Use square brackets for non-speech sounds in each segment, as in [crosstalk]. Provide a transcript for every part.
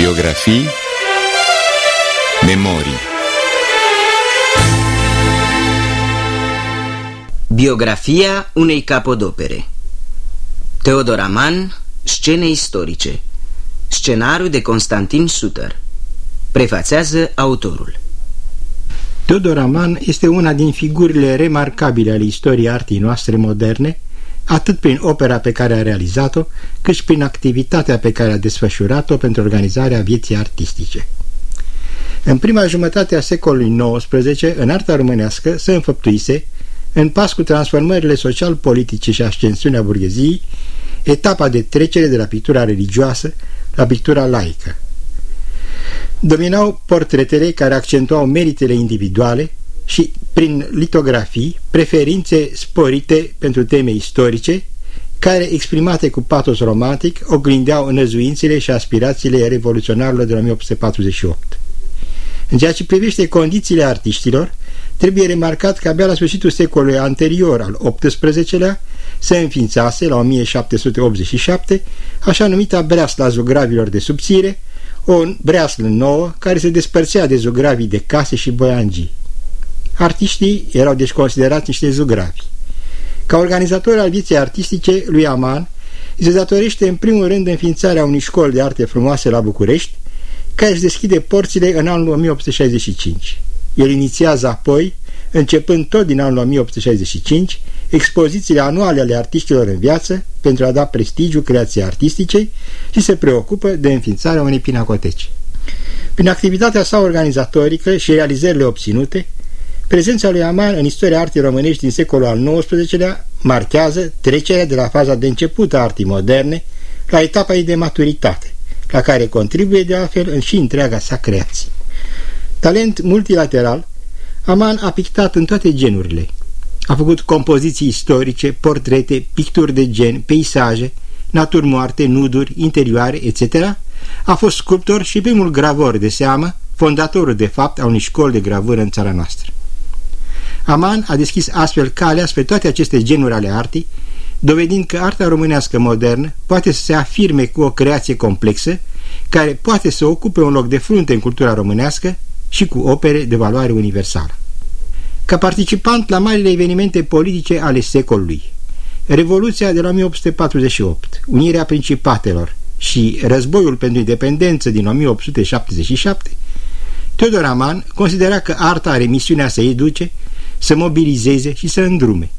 Biografii Memorii. Biografia unei capodopere. Teodor Aman, Scene istorice. Scenariu de Constantin Suter. Prefațează autorul. Teodor Aman este una din figurile remarcabile ale istoriei artii noastre moderne atât prin opera pe care a realizat-o, cât și prin activitatea pe care a desfășurat-o pentru organizarea vieții artistice. În prima jumătate a secolului XIX, în arta românească se înfăptuise, în pas cu transformările social-politice și ascensiunea burgheziei, etapa de trecere de la pictura religioasă la pictura laică. Dominau portretele care accentuau meritele individuale, și prin litografii preferințe sporite pentru teme istorice care, exprimate cu patos romantic, oglindeau năzuințele și aspirațiile revoluționarilor de la 1848. În ceea ce privește condițiile artiștilor, trebuie remarcat că abia la sfârșitul secolului anterior, al XVIII-lea, se înființase, la 1787, așa numita breasla zugravilor de subțire, o breaslă nouă care se despărțea de zugravii de case și boiangii. Artiștii erau deci considerați niște zugravi. Ca organizator al vieții artistice lui Aman, îi se datorește în primul rând înființarea unui școli de arte frumoase la București, care își deschide porțile în anul 1865. El inițiază apoi, începând tot din anul 1865, expozițiile anuale ale artiștilor în viață pentru a da prestigiu creației artistice și se preocupă de înființarea unei pinacoteci. Prin activitatea sa organizatorică și realizările obținute, Prezența lui Aman în istoria artii românești din secolul al XIX-lea marchează trecerea de la faza de început a artii moderne la etapa ei de maturitate, la care contribuie de altfel în și întreaga sa creație. Talent multilateral, Aman a pictat în toate genurile. A făcut compoziții istorice, portrete, picturi de gen, peisaje, naturi moarte, nuduri, interioare, etc. A fost sculptor și primul gravor de seamă, fondatorul de fapt a unei școli de gravură în țara noastră. Aman a deschis astfel calea spre toate aceste genuri ale artii, dovedind că arta românească modernă poate să se afirme cu o creație complexă, care poate să ocupe un loc de frunte în cultura românească și cu opere de valoare universală. Ca participant la marile evenimente politice ale secolului, Revoluția de la 1848, Unirea Principatelor și Războiul pentru Independență din 1877, Teodor Aman considera că arta are misiunea să educe să mobilizeze și să îndrume.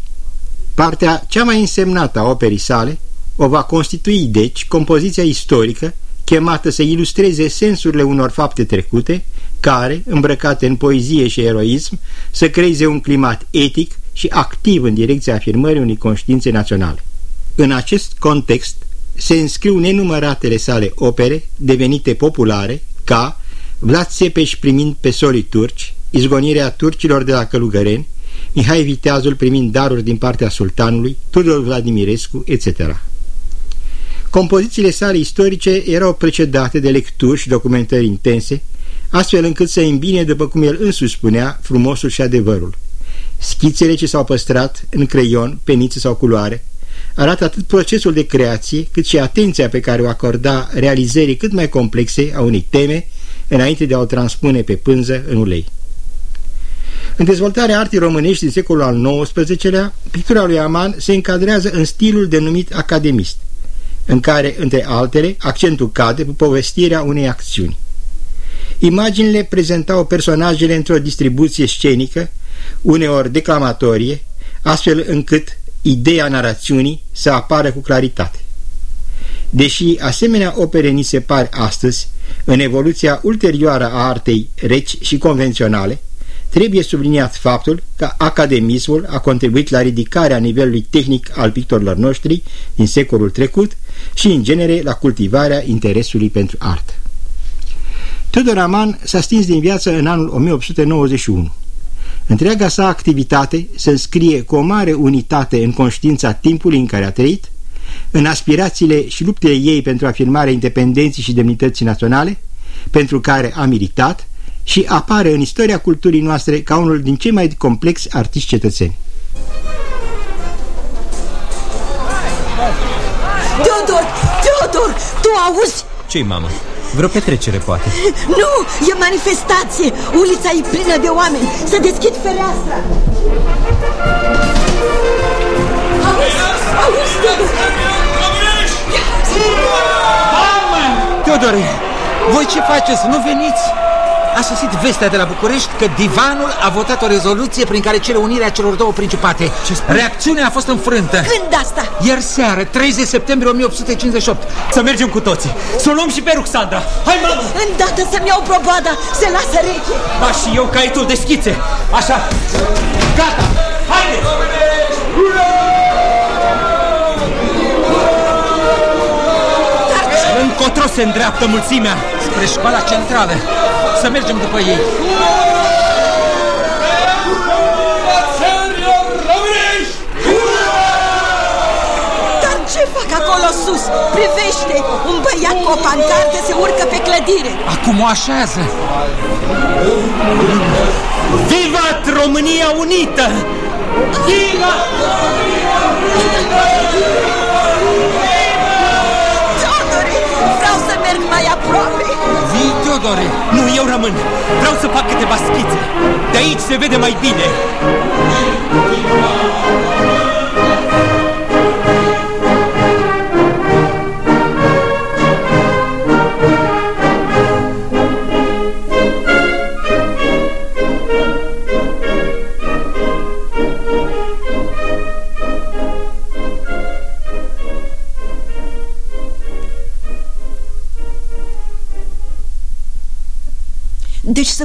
Partea cea mai însemnată a operii sale o va constitui, deci, compoziția istorică chemată să ilustreze sensurile unor fapte trecute, care, îmbrăcate în poezie și eroism, să creeze un climat etic și activ în direcția afirmării unei conștiințe naționale. În acest context se înscriu nenumăratele sale opere devenite populare, ca Vlad Țepeș primind pe solii turci, izgonirea turcilor de la Călugăreni, Mihai Viteazul primind daruri din partea sultanului, Tudor Vladimirescu, etc. Compozițiile sale istorice erau precedate de lecturi și documentări intense, astfel încât să îmbine, după cum el însuși spunea, frumosul și adevărul. Schițele ce s-au păstrat în creion, peniță sau culoare, arată atât procesul de creație, cât și atenția pe care o acorda realizării cât mai complexe a unei teme, înainte de a o transpune pe pânză în ulei. În dezvoltarea artii românești din secolul al XIX-lea, pictura lui Aman se încadrează în stilul denumit academist, în care, între altele, accentul cade pe povestirea unei acțiuni. Imaginile prezentau personajele într-o distribuție scenică, uneori declamatorie, astfel încât ideea narațiunii să apară cu claritate. Deși asemenea opere ni se par astăzi, în evoluția ulterioară a artei reci și convenționale, Trebuie subliniat faptul că academismul a contribuit la ridicarea nivelului tehnic al pictorilor noștri din secolul trecut și, în genere, la cultivarea interesului pentru artă. Tudor Aman s-a stins din viață în anul 1891. Întreaga sa activitate se înscrie cu o mare unitate în conștiința timpului în care a trăit, în aspirațiile și luptele ei pentru afirmarea independenței și demnității naționale, pentru care a militat și apare în istoria culturii noastre ca unul din cei mai complexi artiști cetățeni. Teodor! Teodor! Tu auzi? ce mamă? Vreo petrecere, poate Nu, e manifestație Ulița e plină de oameni Să deschid fereastra Auzi, auzi, Teodore, voi ce faceți? Nu veniți? A sosit vestea de la București că divanul a votat o rezoluție prin care cere unirea celor două principate. Ce Reacțiunea a fost înfrântă. Când asta? Ieri seară, 30 septembrie 1858. Să mergem cu toții. Să o luăm și pe Ruxandra. Hai, mamă! Îndată să-mi iau probada, se lasă reche. Ba, și eu caietul de schițe. Așa. Gata! Haideți! Încotro se îndreaptă mulțimea. Spre școala centrală. Să mergem după ei. Dar ce fac acolo sus? Privește! Un băiat cu o pancartă se urcă pe clădire. Acum o așează. Vivat România Unită! Viva! Teodore, Teodore. Nu, eu rămân. Vreau să fac câteva schițe. De aici se vede mai bine.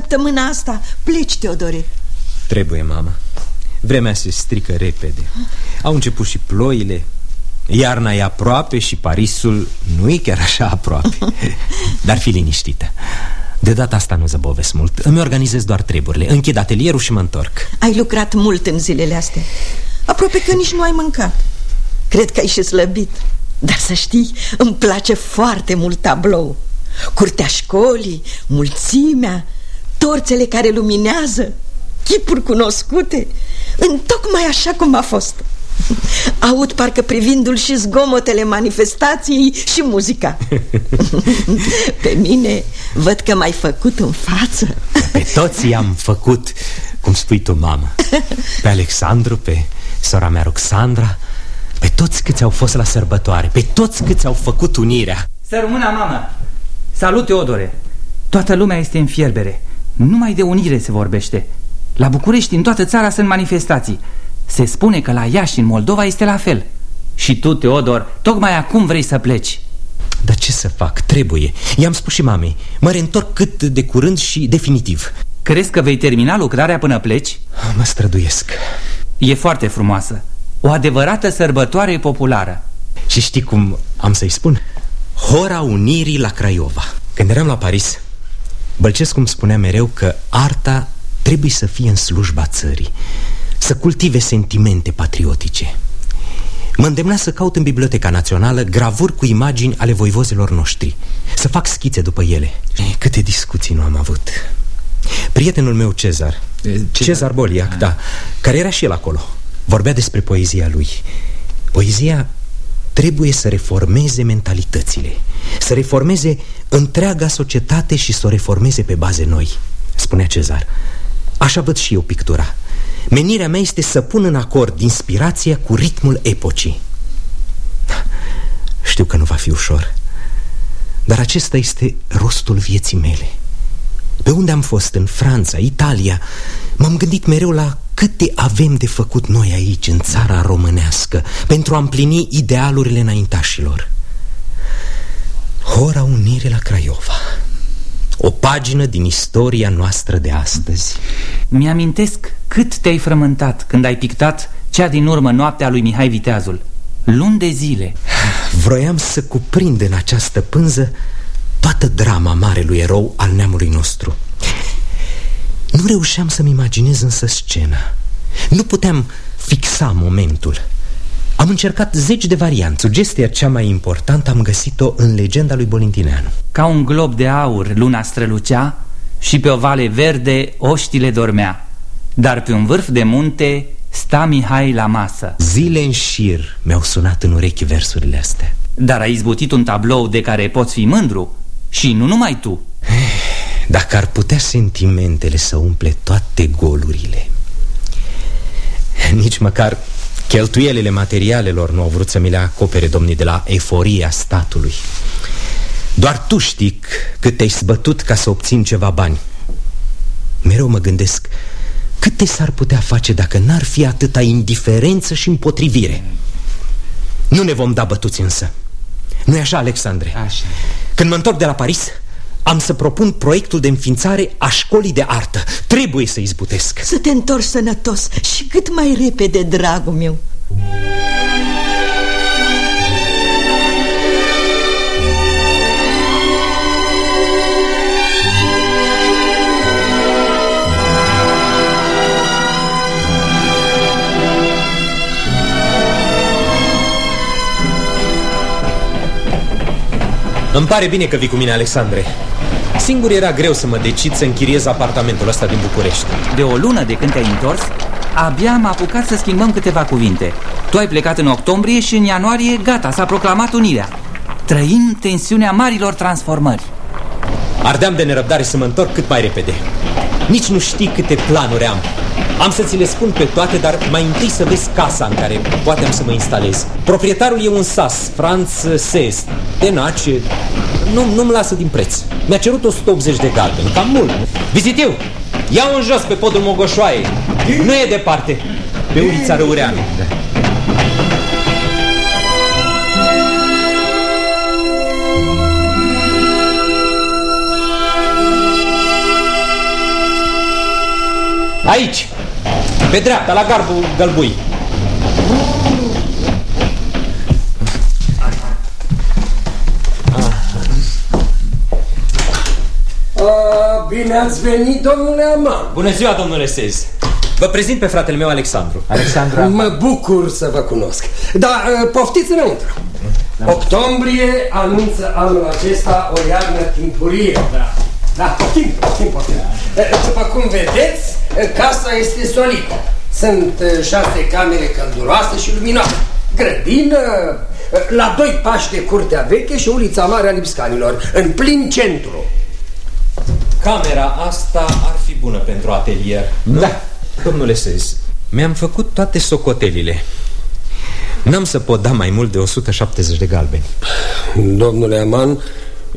Săptămâna asta pleci, Teodore. Trebuie, mama. Vremea se strică repede. Au început și ploile. Iarna e aproape și Parisul nu e chiar așa aproape. [laughs] Dar fi liniștită. De data asta nu zăbovesc mult. Îmi organizez doar treburile. Închid atelierul și mă întorc. Ai lucrat mult în zilele astea. Aproape că nici nu ai mâncat. Cred că ai și slăbit. Dar să știi, îmi place foarte mult tablou. Curtea școlii, mulțimea, torțele care luminează, chipuri cunoscute, în tocmai așa cum a fost. Aud parcă privindu-l și zgomotele manifestației și muzica. [laughs] Pe mine văd că m-ai făcut în față. Pe toți i-am făcut, cum spui tu, mamă. Pe Alexandru, pe sora mea Roxandra, pe toți câți au fost la sărbătoare, pe toți câți au făcut unirea. Să rămână, mamă! Salut, Teodore! Toată lumea este în fierbere. Numai de unire se vorbește. La București, în toată țara, sunt manifestații. Se spune că la Iași, în Moldova, este la fel. Și tu, Teodor, tocmai acum vrei să pleci. Dar ce să fac? Trebuie. I-am spus și mamei. Mă reîntorc cât de curând și definitiv. Crezi că vei termina lucrarea până pleci? Mă străduiesc. E foarte frumoasă. O adevărată sărbătoare populară. Și știi cum am să-i spun? Hora Unirii la Craiova. Când eram la Paris, Bălcescu îmi spunea mereu că arta trebuie să fie în slujba țării, să cultive sentimente patriotice. Mă îndemna să caut în Biblioteca Națională gravuri cu imagini ale voivozilor noștri, să fac schițe după ele. Câte discuții nu am avut. Prietenul meu Cezar, Cezar, Cezar Boliac, ah. da, care era și el acolo, vorbea despre poezia lui. Poezia trebuie să reformeze mentalitățile, să reformeze întreaga societate și să o reformeze pe baze noi, spunea Cezar. Așa văd și eu pictura. Menirea mea este să pun în acord inspirația cu ritmul epocii. Știu că nu va fi ușor, dar acesta este rostul vieții mele. Pe unde am fost, în Franța, Italia, m-am gândit mereu la câte avem de făcut noi aici, în țara românească, pentru a împlini idealurile înaintașilor. Hora Unire la Craiova. O pagină din istoria noastră de astăzi. Mi-amintesc cât te-ai frământat când ai pictat cea din urmă noaptea lui Mihai Viteazul. Luni de zile. Vroiam să cuprind în această pânză toată drama marelui erou al neamului nostru Nu reușeam să-mi imaginez însă scena. Nu puteam fixa momentul. Am încercat zeci de varianți. Sugestia cea mai importantă am găsit-o în legenda lui Bolintineanu. Ca un glob de aur luna strălucea Și pe o vale verde oștile dormea. Dar pe un vârf de munte sta Mihai la masă. Zile în șir mi-au sunat în urechi versurile astea. Dar ai izbutit un tablou de care poți fi mândru Și nu numai tu Dacă ar putea sentimentele să umple toate golurile. Nici măcar cheltuielile materialelor nu au vrut să mi le acopere domnii de la eforia statului. Doar tu știi cât te-ai zbătut ca să obțin ceva bani. Mereu mă gândesc Câte s-ar putea face dacă n-ar fi atâta indiferență și împotrivire? Nu ne vom da bătuți însă. Nu-i așa, Alexandre? Așa. Când mă întorc de la Paris am să propun proiectul de înființare a școlii de artă. Trebuie să izbutesc. Să te întorci sănătos și cât mai repede, dragul meu. Îmi pare bine că vii cu mine, Alexandre Singur era greu să mă decid să închiriez apartamentul ăsta din București. De o lună de când te-ai întors Abia am apucat să schimbăm câteva cuvinte. Tu ai plecat în octombrie și în ianuarie gata, s-a proclamat unirea. Trăim tensiunea marilor transformări. Ardeam de nerăbdare să mă întorc cât mai repede. Nici nu știi câte planuri am. Am să ți le spun pe toate, dar mai întâi să vezi casa în care poate am să mă instalez. Proprietarul e un sas, Franz Ses, tenace, nu, nu-mi lasă din preț. Mi-a cerut 180 de galbeni, cam mult. Vizitiu, ia-o în jos pe podul Mogoșoaie. Nu e departe, pe ulița Răureanu. Da. Aici! Pe dreapta, la garbul gălbui. Bine ați venit, domnule Aman. Bună ziua, domnule Sez. Vă prezint pe fratele meu, Alexandru. Alexandru Mă bucur să vă cunosc. Dar poftiți înăuntru. Da. Octombrie anunță anul acesta o iarnă timpurie. Da. Da, poftim, poftim, poftim. După cum vedeți, casa este solidă. Sunt uh, șase camere călduroase și luminoase. Grădină, uh, la doi pași de curtea veche și ulița mare a Lipscanilor, în plin centru. Camera asta ar fi bună pentru atelier. Nu? Da. Domnule Sez, mi-am făcut toate socotelile. N-am să pot da mai mult de 170 de galbeni. Domnule Aman,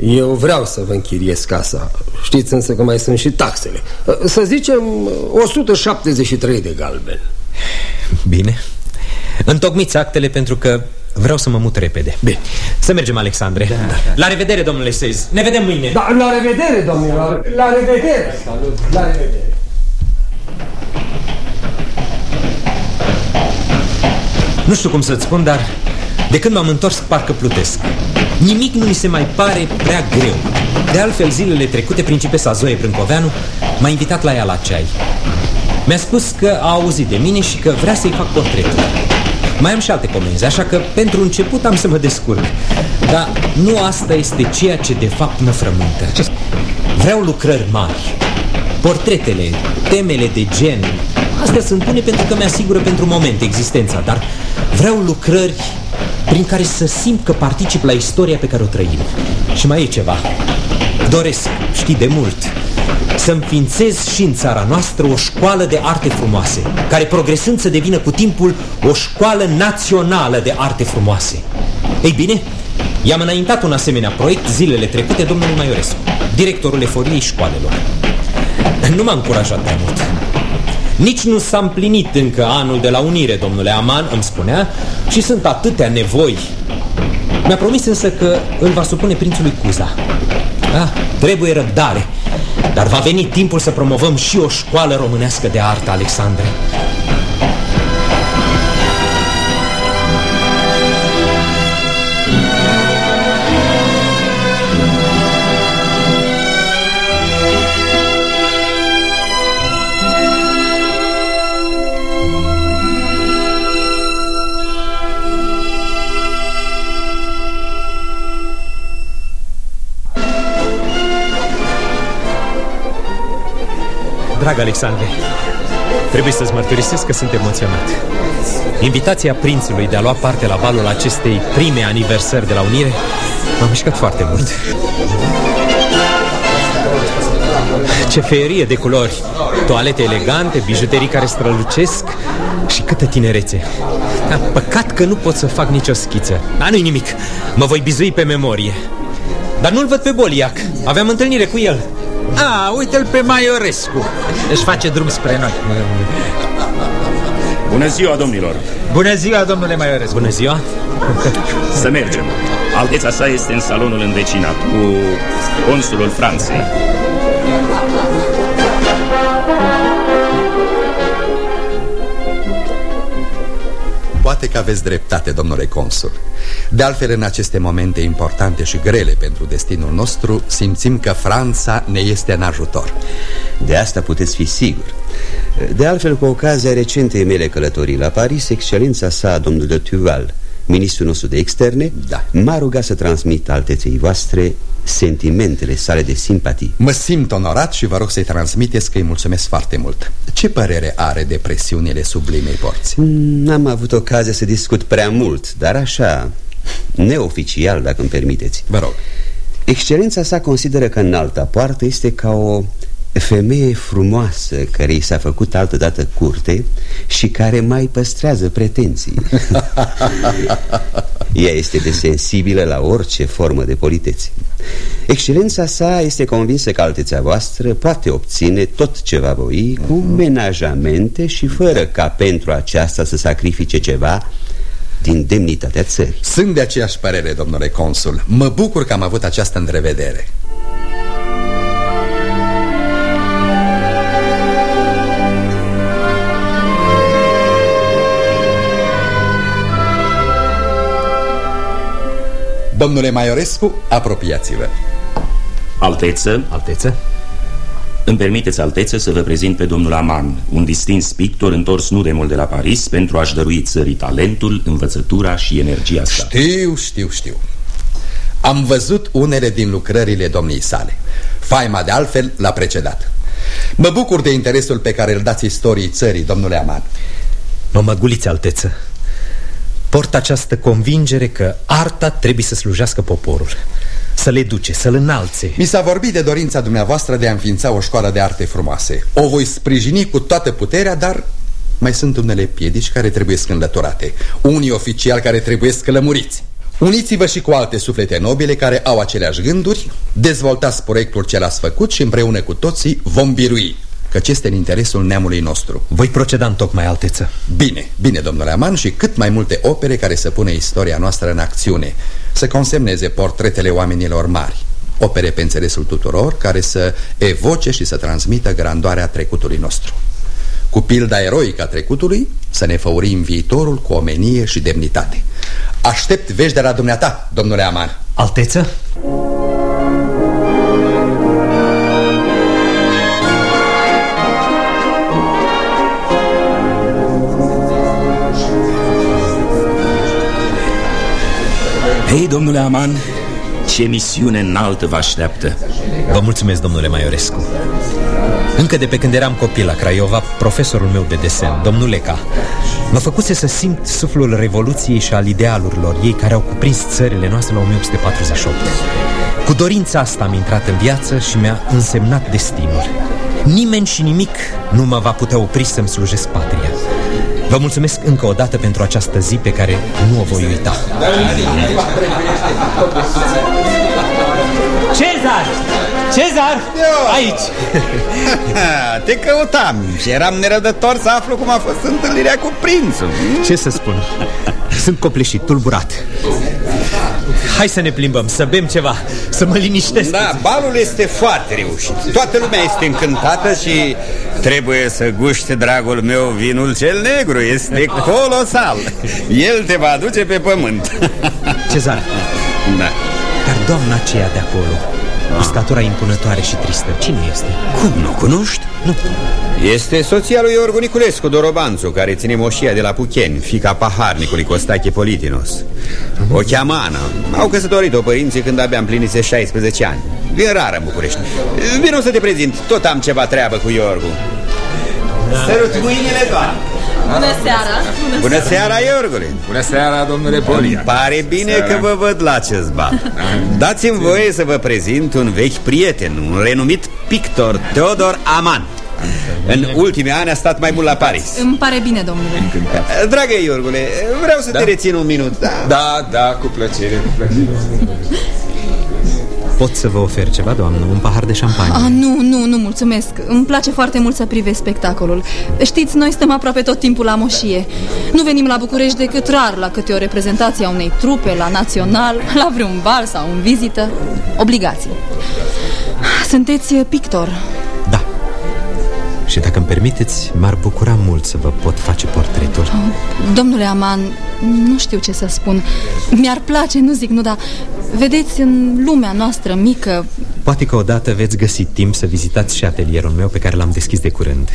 eu vreau să vă închiriez casa Știți însă că mai sunt și taxele Să zicem 173 de galben Bine Întocmiți actele pentru că vreau să mă mut repede. Bine. Să mergem, Alexandre. Da, da. La revedere, domnule Seiz Ne vedem mâine. Da, La revedere, domnilor La revedere. Salut La revedere. Nu știu cum să-ți spun, dar de când m-am întors, parcă plutesc. Nimic nu mi se mai pare prea greu. De altfel, zilele trecute, principesa Zoe Brâncoveanu m-a invitat la ea la ceai. Mi-a spus că a auzit de mine și că vrea să-i fac portretul Mai am și alte comenzi, așa că pentru început am să mă descurc. Dar nu asta este ceea ce de fapt mă frământă. Vreau lucrări mari. Portretele, temele de gen. Astea sunt bune pentru că mi-asigură pentru moment existența Dar vreau lucrări prin care să simt că particip la istoria pe care o trăim. Și mai e ceva. Doresc, știi de mult, să înființez și în țara noastră o școală de arte frumoase, care progresând să devină cu timpul o școală națională de arte frumoase. Ei bine, i-am înaintat un asemenea proiect zilele trecute domnului Maiorescu, directorul eforiei școalelor. Nu m-a încurajat prea mult. Nici nu s-a împlinit încă anul de la unire, domnule Aman, îmi spunea, și sunt atâtea nevoi. Mi-a promis însă că îl va supune prințului Cuza. Da, trebuie răbdare. Dar va veni timpul să promovăm și o școală românească de artă, Alexandre. Drag Alexandre, trebuie să-ți mărturisesc că sunt emoționat. Invitația prințului de a lua parte la balul acestei prime aniversări de la Unire M-am mișcat foarte mult. Ce ferie de culori! Toalete elegante, bijuterii care strălucesc Și câtă tinerețe. Dar păcat că nu pot să fac nicio schiță. Dar nu-i nimic, mă voi bizui pe memorie. Dar nu-l văd pe Boliac. Aveam întâlnire cu el A, uite-l pe Maiorescu. Își face drum spre noi. Bună ziua, domnilor! Bună ziua, domnule Maiorescu. Bună ziua. Să mergem. Alteța sa este în salonul învecinat Cu consulul Franței Poate că aveți dreptate, domnule consul. De altfel, în aceste momente importante și grele pentru destinul nostru Simțim că Franța ne este în ajutor. De asta puteți fi sigur De altfel, cu ocazia recentei mele călătorii la Paris Excelența sa, domnul de Tuval Ministrul nostru de externe Da. M-a rugat să transmit alteței voastre Sentimentele sale de simpatie Mă simt onorat și vă rog să-i transmiteți că îi mulțumesc foarte mult Ce părere are de presiunile sublimei porți? N-am avut ocazia să discut prea mult Dar așa, neoficial, dacă îmi permiteți Vă rog Excelența sa consideră că în alta poartă este ca o femeie frumoasă care i s-a făcut altădată curte și care mai păstrează pretenții. [laughs] Ea este de sensibilă la orice formă de politețe. Excelența sa este convinsă că altețea voastră poate obține tot ce va voi cu menajamente și fără ca pentru aceasta să sacrifice ceva din demnitatea țării. Sunt de aceeași părere, domnule consul Mă bucur că am avut această întrevedere Domnule Maiorescu, apropiați-vă. Alteță, Alteță. Îmi permiteți, Alteță, să vă prezint pe domnul Aman Un distins pictor întors nu de mult de la Paris Pentru a-și dărui țării talentul, învățătura și energia sa. Știu, știu, știu. Am văzut unele din lucrările domniei sale. Faima de altfel l-a precedat. Mă bucur de interesul pe care îl dați istoriei țării, domnule Aman. Mă măguliți, alteță Port această convingere că arta trebuie să slujească poporul Să le duce, să-l înalțe. Mi s-a vorbit de dorința dumneavoastră de a înființa o școală de arte frumoase. O voi sprijini cu toată puterea, dar mai sunt unele piedici care trebuie scândătorate Unii oficiali care trebuie scălămuriți. Uniți-vă și cu alte suflete nobile care au aceleași gânduri. Dezvoltați proiectul ce l-ați făcut și împreună cu toții vom birui Căci este în interesul neamului nostru. Voi proceda în tocmai, alteță. Bine, bine, domnule Aman, și cât mai multe opere care să pună istoria noastră în acțiune. Să consemneze portretele oamenilor mari. Opere pe înțelesul tuturor care să evoce și să transmită grandoarea trecutului nostru. Cu pilda eroică a trecutului să ne făurim viitorul cu omenie și demnitate. Aștept vești de la dumneata, domnule Aman. Alteță? Hei, domnule Aman, ce misiune înaltă vă așteaptă. Vă mulțumesc, domnule Maiorescu. Încă de pe când eram copil la Craiova Profesorul meu de desen, domnul Leca Mă făcuse să simt suflul Revoluției și al idealurilor ei Care au cuprins țările noastre la 1848 Cu dorința asta am intrat în viață și mi-a însemnat destinul. Nimeni și nimic nu mă va putea opri să-mi slujesc patria Vă mulțumesc încă o dată pentru această zi pe care nu o voi uita Cezar! Cezar! Aici! [laughs] Te căutam și eram nerădător să aflu cum a fost întâlnirea cu prințul Ce să spun? Sunt copleșit, tulburat Hai să ne plimbăm, să bem ceva, să mă liniștesc Da, balul este foarte reușit. Toată lumea este încântată și trebuie să guște, dragul meu, vinul cel negru. Este colosal. El te va aduce pe pământ. Cezar, Da. Dar doamna aceea de acolo Cu statura impunătoare și tristă, cine este? Cum, nu cunoști? Nu. Este soția lui Iorgu Niculescu Dorobanțu Care ține moșia de la Pucheni Fica paharnicului Costache Politinos. O cheamă Ana. Au căsătorit-o părinții când abia împlinise 16 ani. E rară în București. Vino să te prezint, tot am ceva treabă cu Iorgu. Sărut mâinile doar Bună seara! Bună, Bună seara, Iorgule! Bună seara, domnule Polia! Îmi pare bine seara. că vă văd la acest bar. Dați-mi voie să vă prezint un vechi prieten, un renumit pictor, Teodor Aman. În ultimii ani a stat mai mult la Paris Îmi pare bine, domnule Dragă Iorgule, vreau să da? te rețin un minut Da, da, da cu plăcere, cu plăcere [laughs] Pot să vă ofer ceva, doamnă? Un pahar de șampanie? Ah, nu, nu, nu, mulțumesc. Îmi place foarte mult să privesc spectacolul. Știți, noi stăm aproape tot timpul la moșie. Nu venim la București decât rar La câte o reprezentație a unei trupe, la național [laughs] La vreun bal sau în vizită. Obligații Sunteți pictor. Da. Și dacă îmi permiteți, m-ar bucura mult să vă pot face portretul. Oh, Domnule Aman, nu știu ce să spun. Mi-ar place, nu zic nu, dar Vedeți, în lumea noastră mică... Poate că odată veți găsi timp să vizitați și atelierul meu pe care l-am deschis de curând.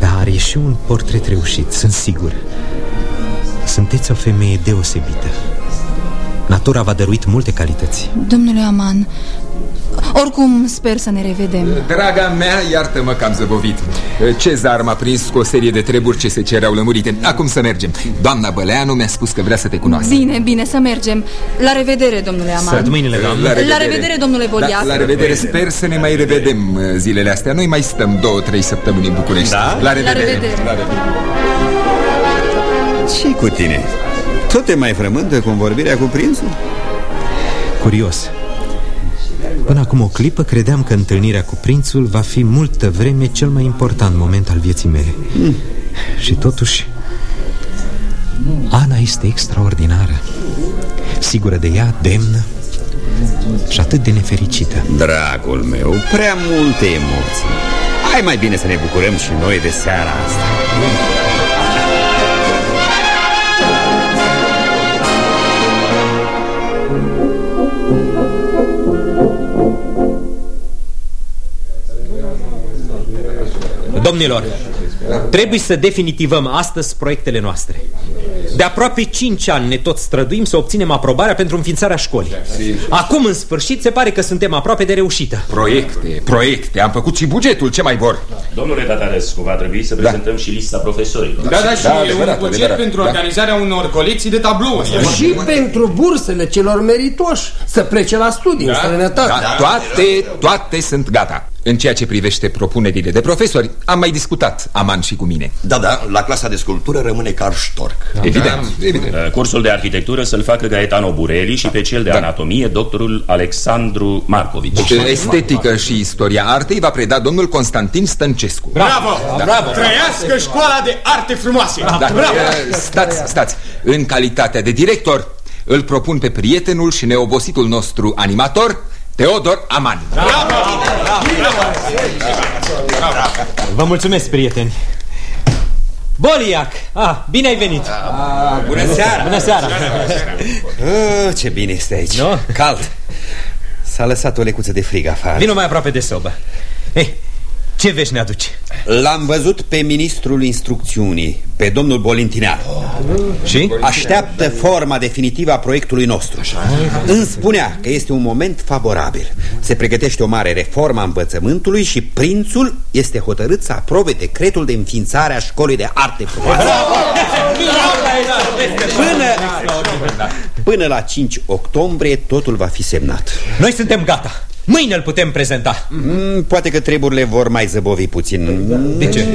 Dar e și un portret reușit, sunt sigur. Sunteți o femeie deosebită. Natura v-a dăruit multe calități. Domnule Aman, oricum sper să ne revedem. Draga mea, iartă-mă că am zăbovit. Cezar m-a prins cu o serie de treburi ce se cereau lămurite. Acum să mergem. Doamna Băleanu mi-a spus că vrea să te cunoască. Bine, bine, să mergem. La revedere, domnule Aman. Să mâinile, doamnă. la revedere. la revedere, domnule Boliac. la, la revedere, sper să ne mai revedem uh, zilele astea. Noi mai stăm două, trei săptămâni în București. Da? La revedere, la revedere. La revedere. ce cu tine? Tot te mai frământă cu vorbirea cu prințul? Curios Până acum o clipă credeam că întâlnirea cu prințul va fi multă vreme cel mai important moment al vieții mele. Mm. Și totuși Ana este extraordinară. Sigură de ea, demnă Și atât de nefericită. Dragul meu, prea multe emoții. Hai mai bine să ne bucurăm și noi de seara asta Domnilor, trebuie să definitivăm astăzi proiectele noastre. De aproape 5 ani ne tot străduim să obținem aprobarea pentru înființarea școlii. Acum, în sfârșit, se pare că suntem aproape de reușită. Proiecte, proiecte, am făcut și bugetul, ce mai vor? Domnule Tatarescu, va trebui să prezentăm da. și lista profesorilor. Da, da, și da, un buget pentru da. organizarea unor colecții de tablouri Și pentru bursele celor meritoși să plece la studii da. în străinătate. Da. Toate, toate sunt gata în ceea ce privește propunerile de profesori, am mai discutat Aman și cu mine. Da, da, la clasa de sculptură rămâne Karl Stork. Da, evident, da, evident. Uh, cursul de arhitectură să-l facă Gaetano Bureli și pe cel de da. anatomie doctorul Alexandru Marcovici. Deci, estetică și istoria artei va preda domnul Constantin Stăncescu. Bravo! Da. Bravo! Trăiască școala de arte frumoase! Da. Bravo! Uh, stați, stați. În calitatea de director, îl propun pe prietenul și neobositul nostru animator, Teodor Aman. Bravo! Vă mulțumesc, prieteni. Boliac! Ah, bine ai venit! Ah, bună seara! Bună seara! Oh, ce bine este aici! No? Cald! S-a lăsat o lecuță de frig afară. Vino mai aproape de sobă. Ei, ce vești ne aduci? L-am văzut pe ministrul instrucțiunii, pe domnul Bolintinean. Și? Așteaptă forma definitivă a proiectului nostru. Îmi spunea că este un moment favorabil. Se pregătește o mare reformă a învățământului și prințul este hotărât să aprobe decretul de înființare a școlii de arte frumoase. Până, până la 5 octombrie totul va fi semnat. Noi suntem gata. Mâine îl putem prezenta. Mm, Poate că treburile vor mai zăbovi puțin. De ce?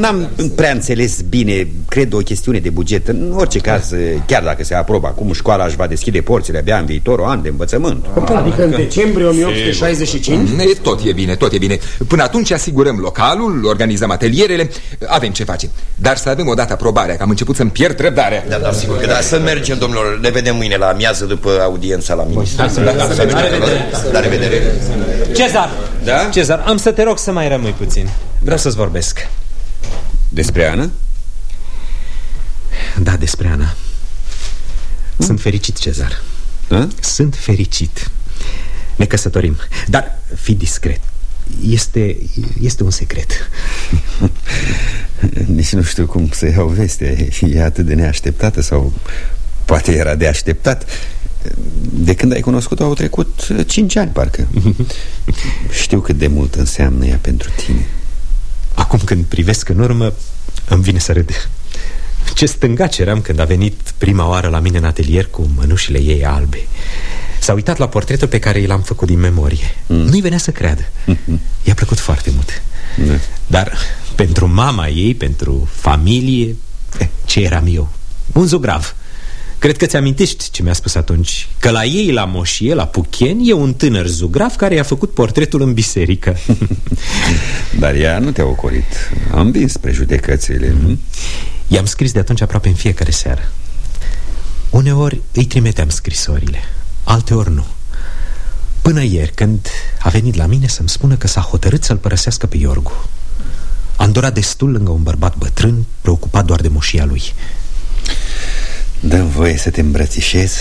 N-am prea înțeles bine Cred o chestiune de buget. În orice caz, chiar dacă se aprobă acum Școala își va deschide porțile abia în viitorul an de învățământ. Adică în decembrie 1865? E, tot e bine, tot e bine. Până atunci asigurăm localul, organizăm atelierele Avem ce face. Dar să avem o dată aprobarea, că am început să-mi pierd răbdarea. Da, da, sigur că da. Să mergem, domnilor, ne vedem mâine la amiază După audiența la ministru. La revedere Cezar! Da? Cezar, am să te rog să mai rămâi puțin. Vreau să-ți vorbesc. Despre Ana? Da, despre Ana. Sunt fericit, Cezar. A? Sunt fericit. Ne căsătorim. Dar fi discret. Este, este un secret. [laughs] Nici nu știu cum să iau veste E atât de neașteptată Sau poate era de așteptat de când ai cunoscut-o au trecut uh, cinci ani, parcă [laughs] Știu cât de mult înseamnă ea pentru tine Acum când privesc în urmă Îmi vine să râd Ce stângaci eram când a venit prima oară la mine în atelier Cu mănușile ei albe S-a uitat la portretul pe care i l-am făcut din memorie mm. Nu-i venea să creadă mm-hmm. I-a plăcut foarte mult mm. Dar pentru mama ei, pentru familie eh, Ce eram eu? Un zugrav Cred că ți-amintești ce mi-a spus atunci. Că la ei, la moșie, la Puchen E un tânăr zugrav care i-a făcut portretul în biserică. [laughs] Dar ea nu te-a ocorit Am vins prejudecățile mm -hmm. I-am scris de atunci aproape în fiecare seară. Uneori îi trimiteam scrisorile Alteori nu. Până ieri când a venit la mine să-mi spună că s-a hotărât să-l părăsească pe Iorgu. Am dorat destul lângă un bărbat bătrân Preocupat doar de moșia lui dă voie să te îmbrățișez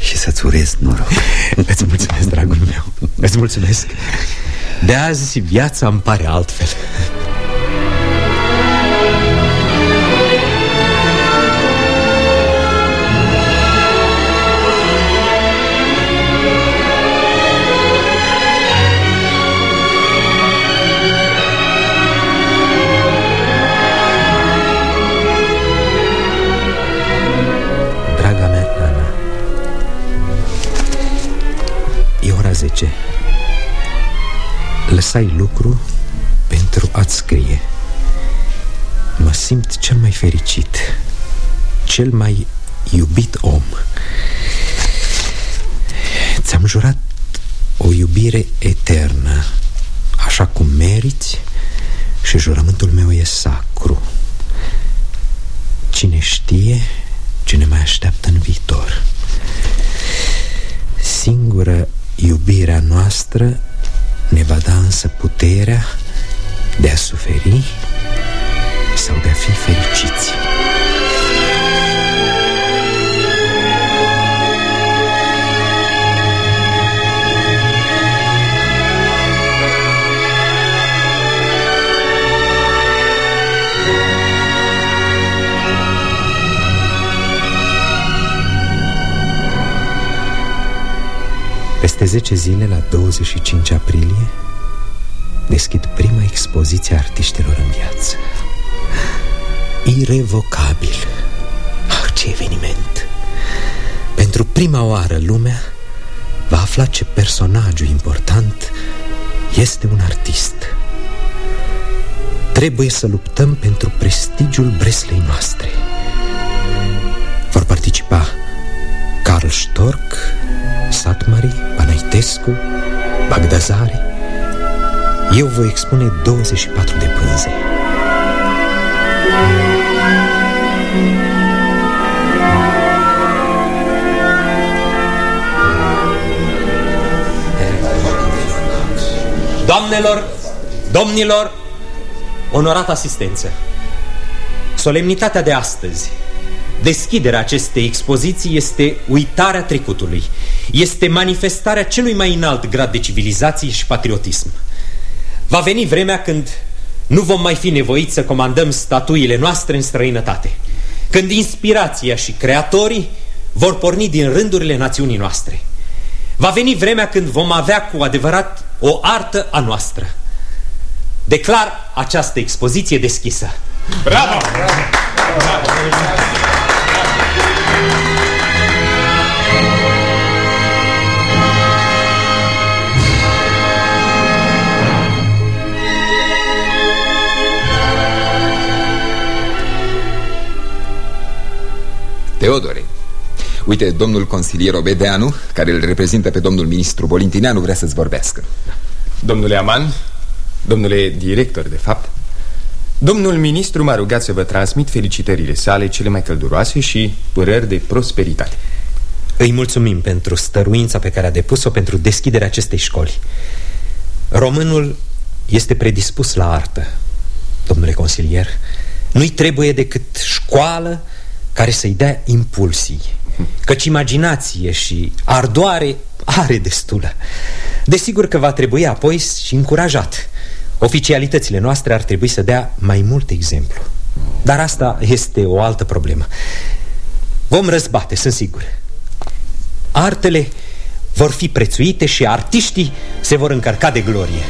și să-ți urez noroc. [laughs] Îți mulțumesc, dragul meu. Îți mulțumesc. De azi viața îmi pare altfel lăsai lucru pentru a-ți scrie. Mă simt cel mai fericit Cel mai iubit om. Ți-am jurat o iubire eternă Așa cum meriți Și jurământul meu e sacru. Cine știe ce ne mai așteaptă în viitor? Singură iubirea noastră ne va da însă puterea de a suferi sau de a fi fericiți. Peste 10 zile, la 25 aprilie, deschid prima expoziție a artiștilor în viață. Irevocabil. Ah, ce eveniment! Pentru prima oară lumea va afla ce personajul important este un artist. Trebuie să luptăm pentru prestigiul Breslei noastre. Vor participa Carl Stork, Satmari, Panaitescu, Bagdazare. Eu voi expune 24 de pânze. Doamnelor, domnilor, onorat asistență Solemnitatea de astăzi Deschiderea acestei expoziții este uitarea trecutului Este manifestarea celui mai înalt grad de civilizație și patriotism Va veni vremea când nu vom mai fi nevoiți să comandăm statuile noastre în străinătate Când inspirația și creatorii vor porni din rândurile națiunii noastre Va veni vremea când vom avea cu adevărat o artă a noastră Declar această expoziție deschisă Bravo! Bravo! Bravo! Teodore. Uite, domnul consilier Obedeanu Care îl reprezintă pe domnul ministru Bolintineanu Vrea să-ți vorbească. Domnule Aman Domnule director, de fapt Domnul ministru m-a rugat să vă transmit felicitările sale cele mai călduroase și urări de prosperitate. Îi mulțumim pentru stăruința pe care a depus-o pentru deschiderea acestei școli. Românul este predispus la artă, domnule consilier. Nu-i trebuie decât școală care să-i dea impulsii. Căci imaginație și ardoare are destulă. Desigur că va trebui apoi și încurajat. Oficialitățile noastre ar trebui să dea mai mult exemplu. Dar asta este o altă problemă. Vom răzbate, sunt sigur. Artele vor fi prețuite și artiștii se vor încărca de glorie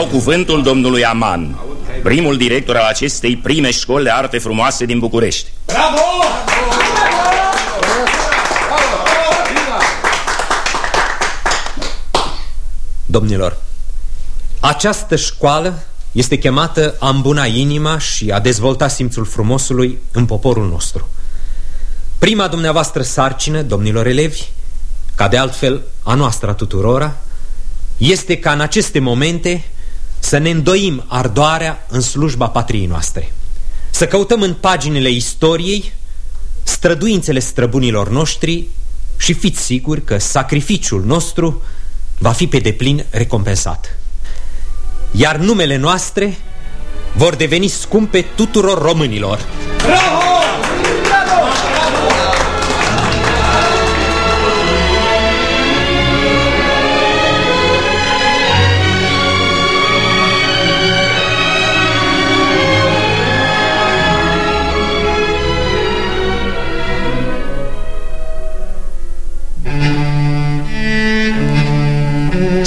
Dau cuvântul domnului Aman, primul director al acestei prime școli de arte frumoase din București. Bravo! Domnilor, această școală este chemată a îmbuna inima și a dezvolta simțul frumosului în poporul nostru. Prima dumneavoastră sarcină, domnilor elevi, ca de altfel a noastră a tuturora, este ca în aceste momente să ne îndoim ardoarea în slujba patriei noastre. Să căutăm în paginile istoriei străduințele străbunilor noștri și fiți siguri că sacrificiul nostru va fi pe deplin recompensat. Iar numele noastre vor deveni scumpe tuturor românilor. Bravo!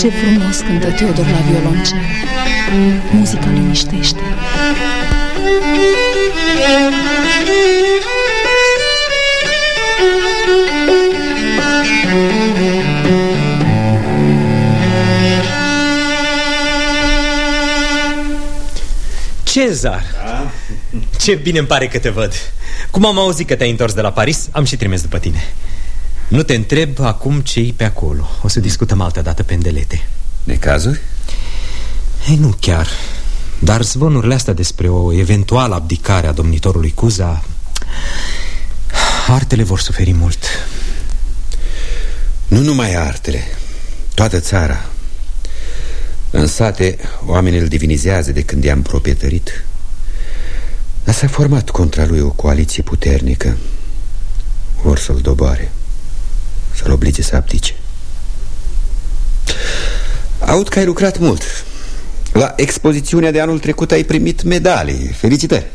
Ce frumos cântă Teodor la violoncel. Muzica liniștește. Cezar! Ce bine îmi pare că te văd Cum am auzit că te-ai întors de la Paris Am și trimis după tine nu te întreb acum ce pe acolo. O să discutăm altă dată pendelete Necazuri? Ei, nu chiar. Dar zvonurile astea despre o eventuală abdicare a domnitorului Cuza Artele vor suferi mult. Nu numai artele Toată țara. În sate oamenii îl divinizează de când i-am proprietărit Dar s-a format contra lui o coaliție puternică. Vor să-l doboare să-l oblige să abdice. Aud că ai lucrat mult. La expoziționea de anul trecut ai primit medalii. Felicitări!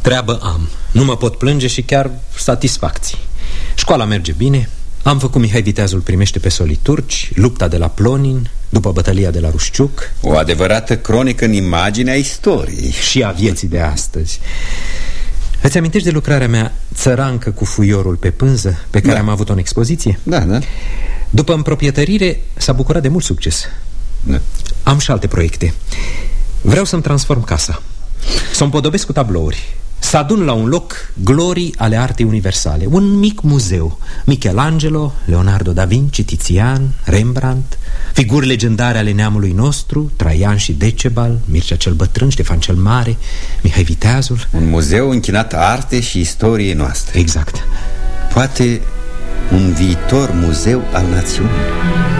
Treabă am. Nu mă pot plânge și chiar satisfacții. Școala merge bine. Am făcut Mihai Viteazul primește pe solii turci Lupta de la Plonin După bătălia de la Rușciuc. O adevărată cronică în imaginea istoriei. Și a vieții de astăzi Îți amintești de lucrarea mea Țărancă cu fuiorul pe pânză Pe care da. am avut-o în expoziție? Da, da După împroprietărire s-a bucurat de mult succes da. Am și alte proiecte Vreau să-mi transform casa Să-mi podobesc cu tablouri să adun la un loc glorii ale artei universale. Un mic muzeu. Michelangelo, Leonardo da Vinci, Tizian, Rembrandt Figuri legendare ale neamului nostru Traian și Decebal Mircea cel Bătrân, Ștefan cel Mare Mihai Viteazul. Un muzeu închinat arte și istoriei noastre. Exact. Poate un viitor muzeu al națiunii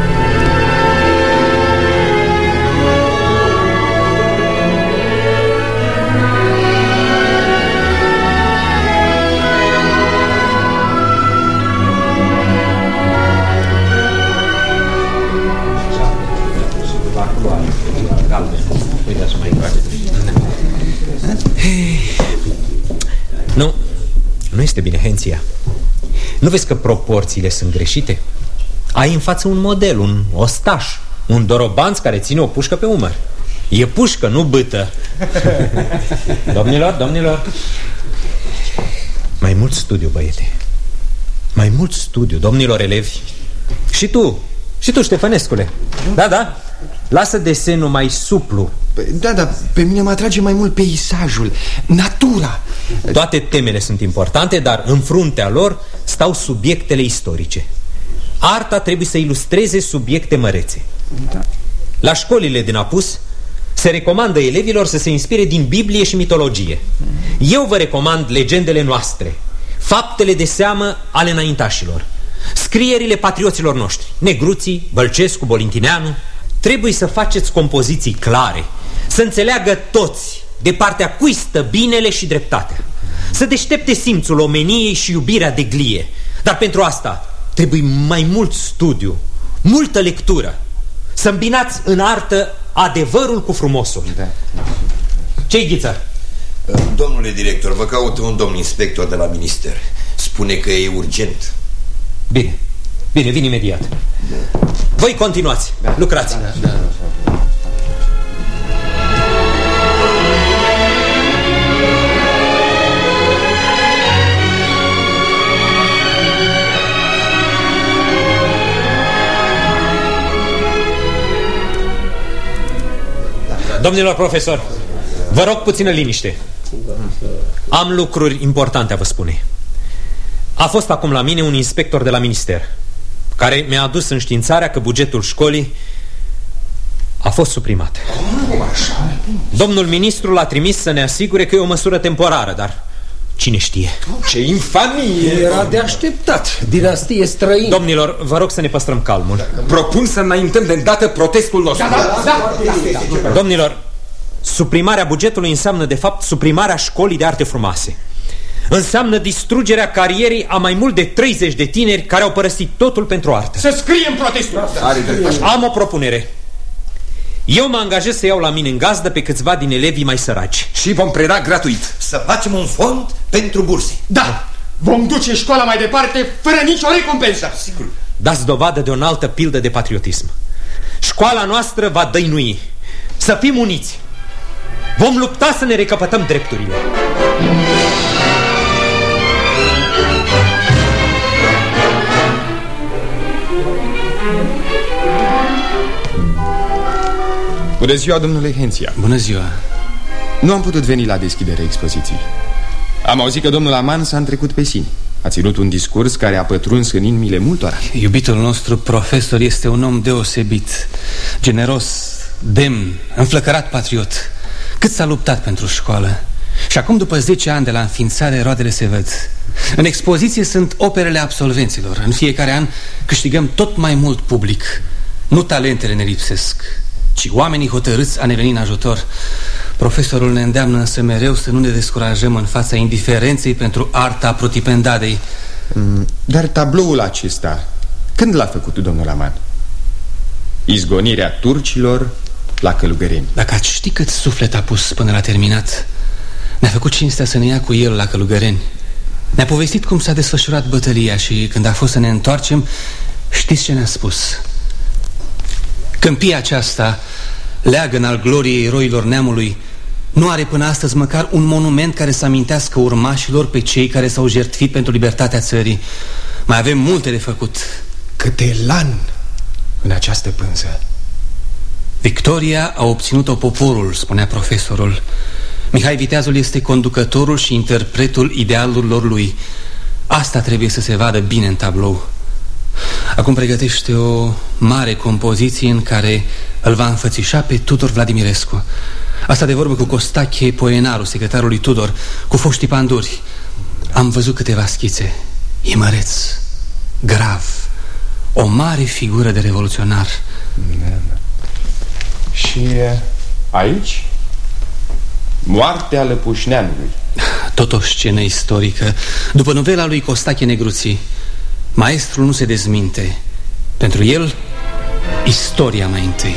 Nu. Este bine, Henția. Nu vezi că proporțiile sunt greșite? Ai în față un model, un ostaș Un dorobanț care ține o pușcă pe umăr. E pușcă, nu bâtă. [laughs] Domnilor, domnilor. Mai mult studiu, băiete. Mai mult studiu, domnilor elevi. Și tu, și tu, Ștefănescule. Da, da? Lasă desenul mai suplu. Păi, da, da, pe mine mă atrage mai mult peisajul, natura Toate temele sunt importante, dar în fruntea lor stau subiectele istorice. Arta trebuie să ilustreze subiecte mărețe. Da. La școlile din apus se recomandă elevilor să se inspire din Biblie și mitologie. Eu vă recomand legendele noastre Faptele de seamă ale înaintașilor Scrierile patrioților noștri. Negruții, Bălcescu, Bolintineanu Trebuie să faceți compoziții clare Să înțeleagă toți de partea cui stă binele și dreptatea? Să deștepte simțul omeniei și iubirea de glie. Dar pentru asta trebuie mai mult studiu Multă lectură. Să îmbinați în artă adevărul cu frumosul. Da. Ce-i ghiță? Domnule director, vă caut un domn inspector de la minister. Spune că e urgent. Bine, bine, vin imediat. Voi continuați, lucrați. Da, da, da. Domnilor profesori, vă rog puțină liniște. Am lucruri importante a vă spune. A fost acum la mine un inspector de la minister care mi-a adus înștiințarea că bugetul școlii a fost suprimat. Domnul ministru l-a trimis să ne asigure că e o măsură temporară, dar cine știe? Ce infamie! Era de așteptat. Dinastie străină. Domnilor, vă rog să ne păstrăm calmul. Propun să înaintăm de îndată protestul nostru. Da, da, da, da, da. Domnilor, suprimarea bugetului înseamnă de fapt suprimarea școlii de arte frumoase. Înseamnă distrugerea carierei a mai mult de 30 de tineri care au părăsit totul pentru artă. Să scriem protestul! Am o propunere. Eu mă angajez să iau la mine în gazdă pe câțiva din elevii mai săraci. Și vom preda gratuit. Să facem un fond pentru burse. Da! Vom duce școala mai departe fără nicio recompensă. Sigur. Dați dovadă de o altă pildă de patriotism. Școala noastră va dăinui. Să fim uniți. Vom lupta să ne recapătăm drepturile. Bună ziua, domnule Henția. Bună ziua. Nu am putut veni la deschiderea expoziției. Am auzit că domnul Aman s-a întrecut pe sine. A ținut un discurs care a pătruns în inimile multora. Iubitul nostru profesor este un om deosebit Generos, demn, înflăcărat patriot. Cât s-a luptat pentru școală? Și acum, după 10 ani de la înființare, roadele se văd. În expoziție sunt operele absolvenților. În fiecare an câștigăm tot mai mult public. Nu talentele ne lipsesc ci oamenii hotărâți a ne veni în ajutor. Profesorul ne îndeamnă însă mereu să nu ne descurajăm în fața indiferenței pentru arta protipendadei. Mm, dar tabloul acesta, când l-a făcut domnul Aman? Izgonirea turcilor la călugăreni. Dacă ați ști cât suflet a pus până la terminat, ne-a făcut cinstea să ne ia cu el la călugăreni. Ne-a povestit cum s-a desfășurat bătălia și când a fost să ne întoarcem, știți ce ne-a spus? Câmpia aceasta, leagăn al gloriei eroilor neamului, nu are până astăzi măcar un monument care să amintească urmașilor pe cei care s-au jertfit pentru libertatea țării. Mai avem multe de făcut. Câte lan în această pânză. Victoria a obținut-o poporul, spunea profesorul. Mihai Viteazul este conducătorul și interpretul idealurilor lui. Asta trebuie să se vadă bine în tablou. Acum pregătește o mare compoziție în care îl va înfățișa pe Tudor Vladimirescu. Asta de vorbă cu Costache Poenaru, secretarul lui Tudor, cu foștii panduri. Am văzut câteva schițe. E măreț, grav, o mare figură de revoluționar. Da, da. Și aici? Moartea lăpușneanului. Tot o scenă istorică, după novela lui Costache Negruții. Maestrul nu se dezminte. Pentru el, istoria mai întâi.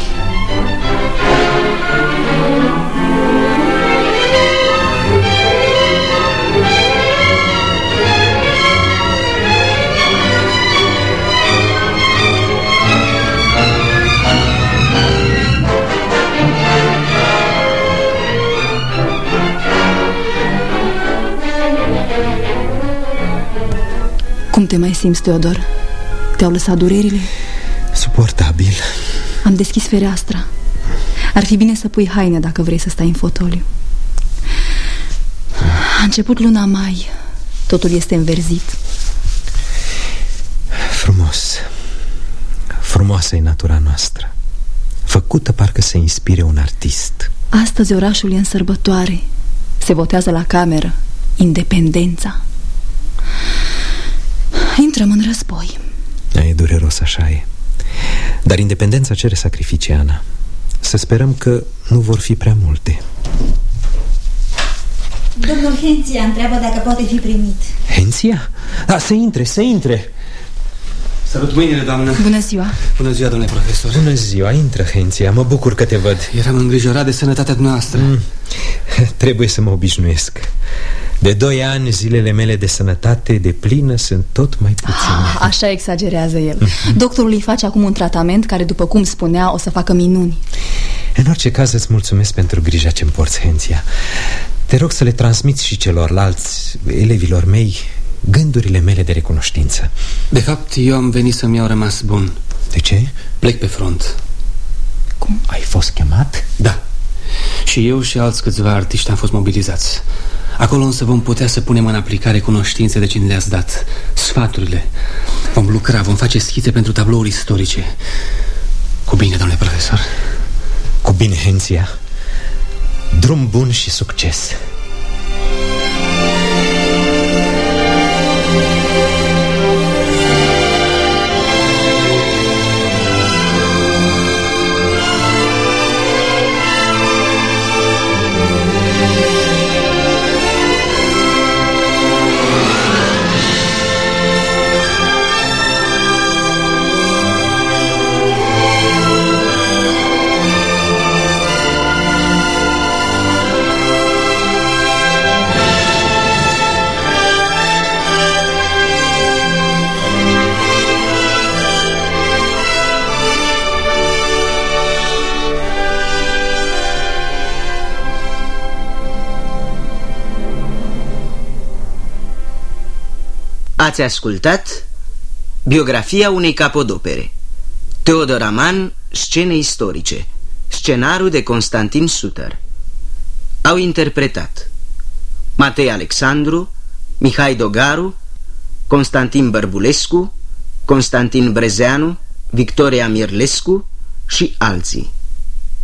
Cum te mai simți, Teodor? Te-au lăsat durerile? Suportabil Am deschis fereastra. Ar fi bine să pui haine dacă vrei să stai în fotoliu. A început luna mai. Totul este înverzit. Frumos. Frumoasă e natura noastră. Făcută parcă să inspire un artist. Astăzi orașul e în sărbătoare. Se votează la cameră. Independența. Intrăm în război. E dureros, așa e Dar independența cere sacrificii, Ana. Să sperăm că nu vor fi prea multe. Domnul Henția întreabă dacă poate fi primit. Henția? Da, să intre, să intre. Salut mâinile, doamnă. Bună ziua. Bună ziua, domnule profesor. Bună ziua, intră, Henția, mă bucur că te văd. Eram îngrijorat de sănătatea noastră mm. [laughs] Trebuie să mă obișnuiesc de doi ani zilele mele de sănătate de plină sunt tot mai puține ah, Așa exagerează el. Doctorul îi face acum un tratament care, după cum spunea, o să facă minuni. În orice caz îți mulțumesc pentru grija ce-mi porți, Henția. Te rog să le transmiți și celorlalți, elevilor mei, gândurile mele de recunoștință. De fapt, eu am venit să-mi iau rămas bun. De ce? Plec pe front. Cum? Ai fost chemat? Da Și eu și alți câțiva artiști am fost mobilizați. Acolo însă vom putea să punem în aplicare cunoștințe de cine le-ați dat. Sfaturile. Vom lucra, vom face schițe pentru tablouri istorice. Cu bine, domnule profesor. Cu bine, Henția Drum bun și succes Ați ascultat biografia unei capodopere Teodor Aman, scene istorice Scenariu de Constantin Suter Au interpretat Matei Alexandru, Mihai Dogaru, Constantin Bărbulescu, Constantin Brezeanu, Victoria Mirlescu și alții